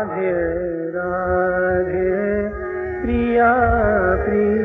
राधे राधे प्रिया प्रिया।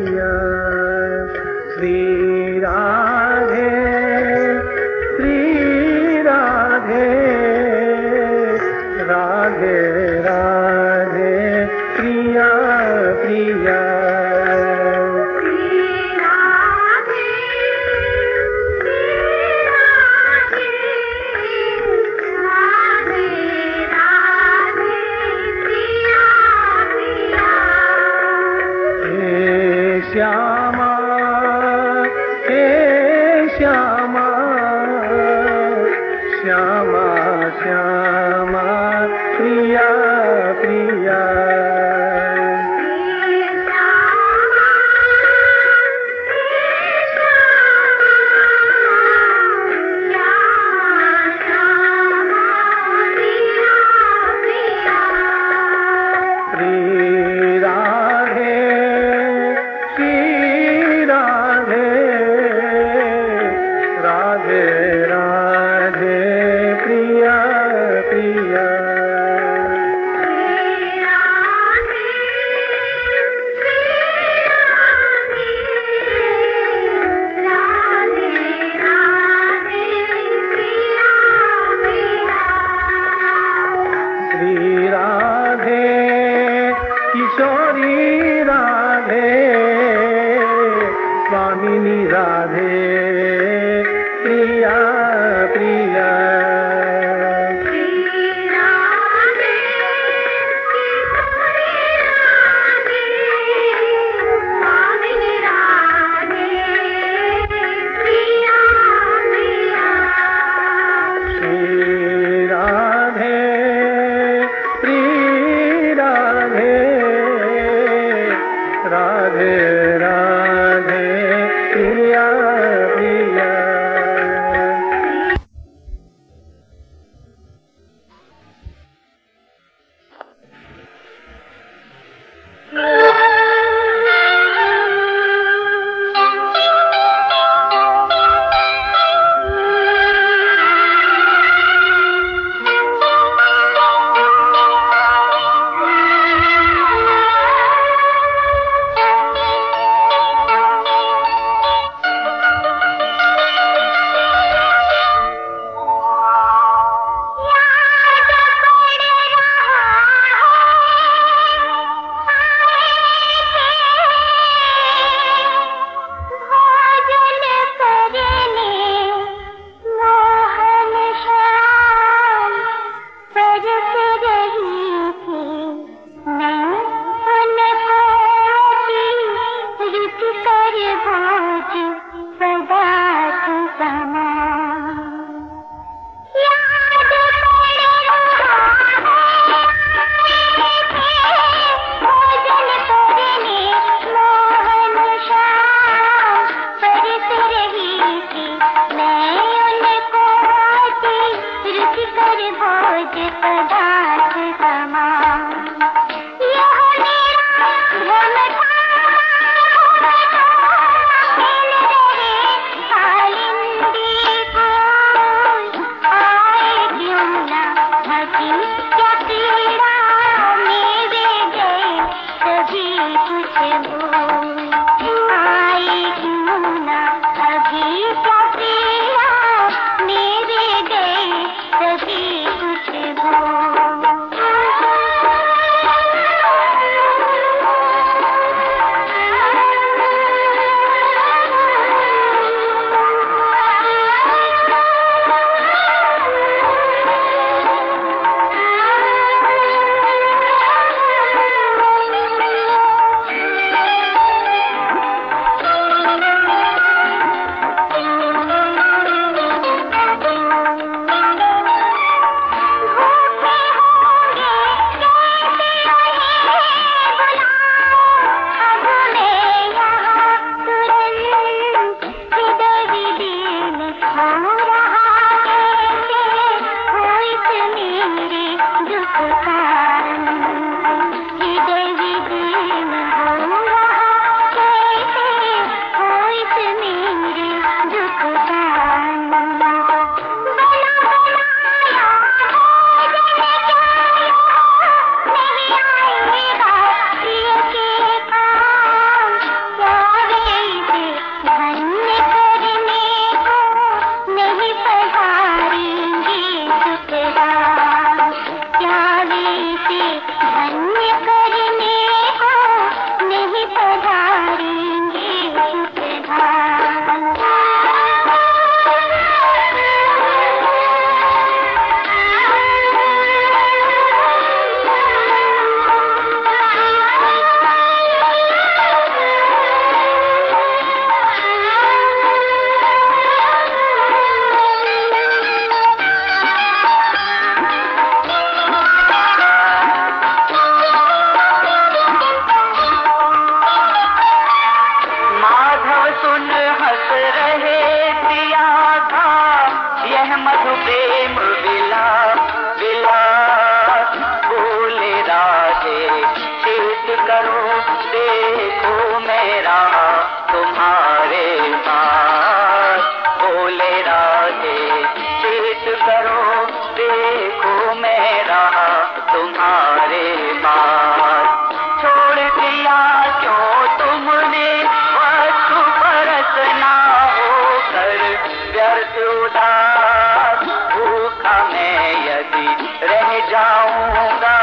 कभी रह जाऊँगा,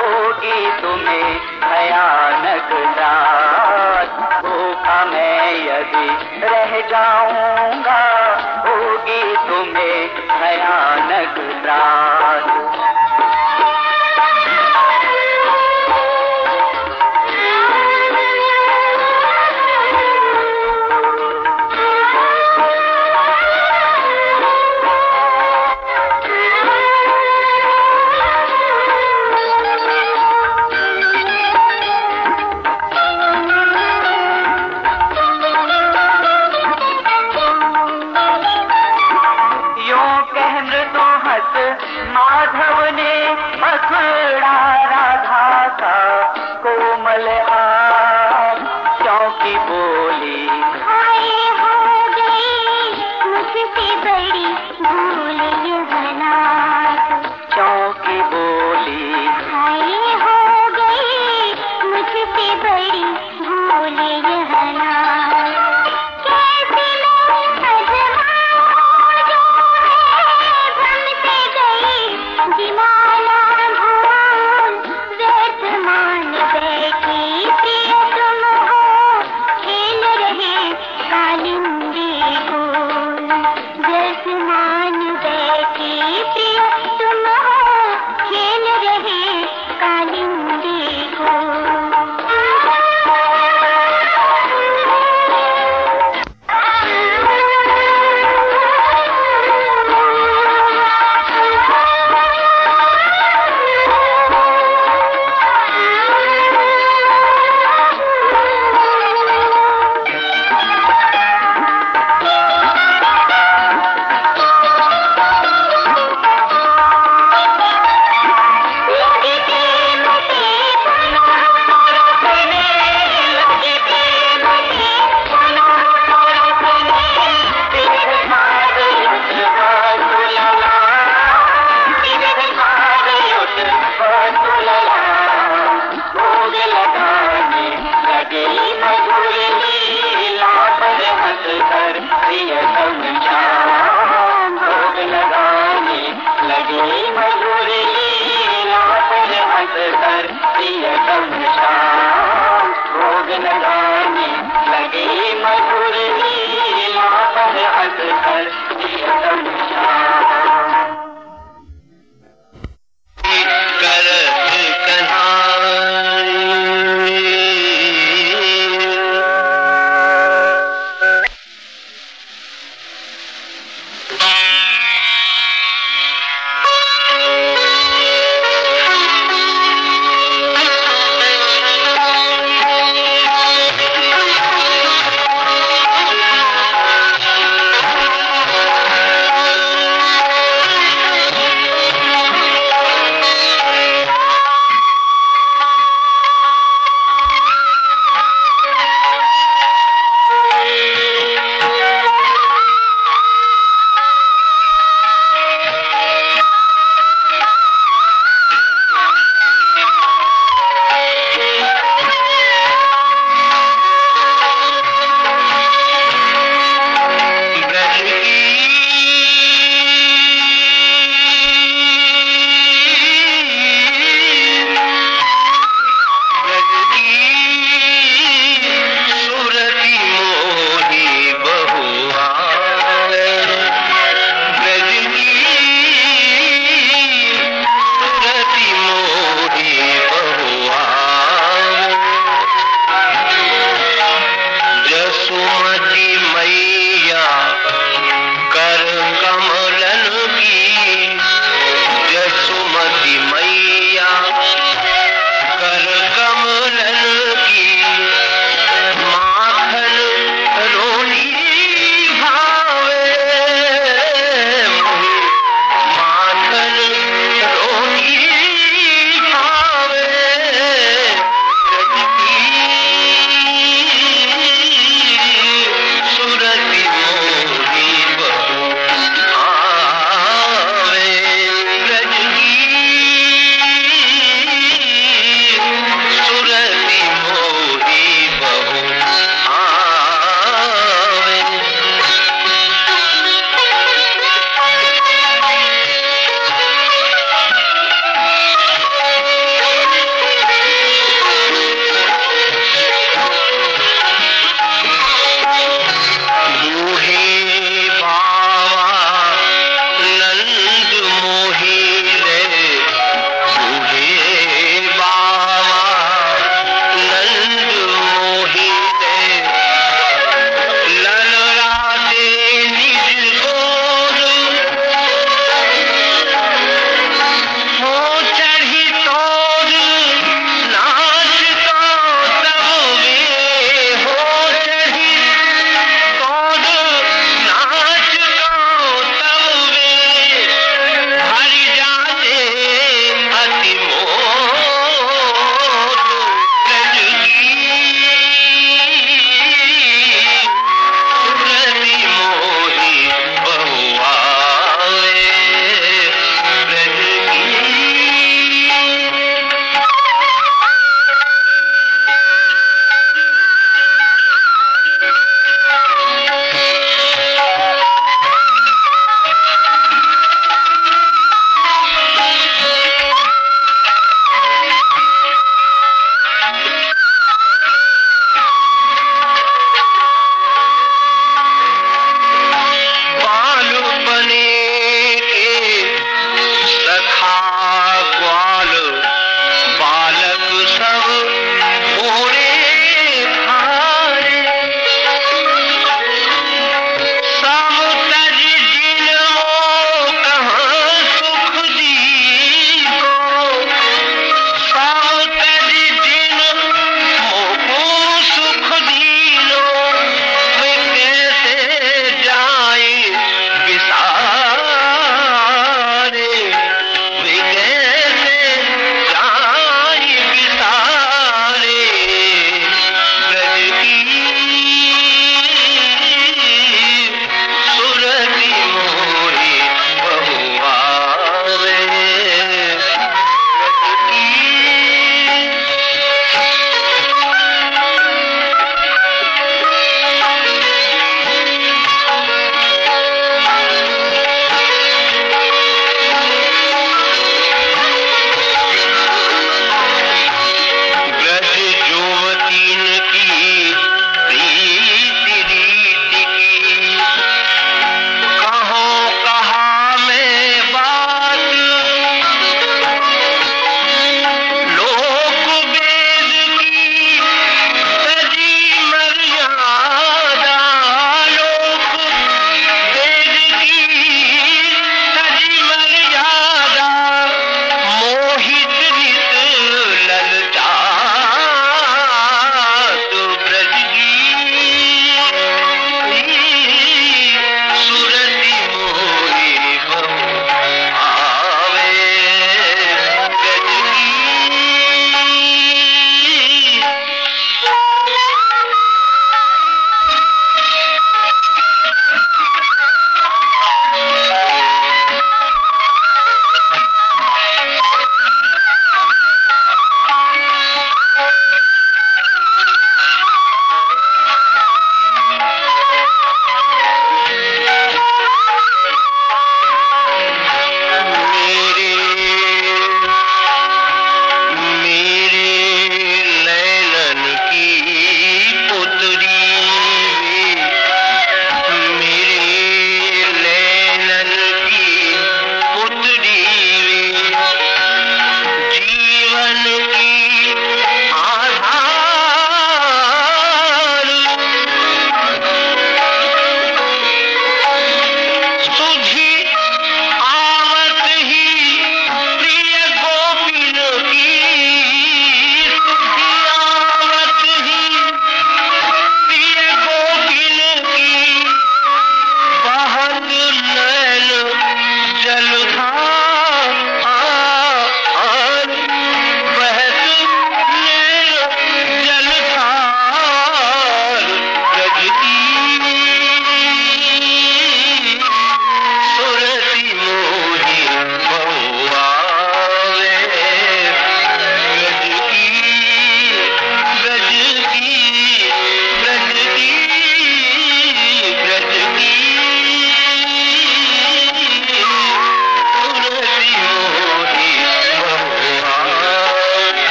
होगी तुम्हें भयानक रात। भूखा मैं यदि रह जाऊँगा, होगी तुम्हें भयानक रात। रस माधव ने पकड़ा राधा का कोमल हाथ क्योंकि बोली। हो गई मुझसे बड़ी भूल ये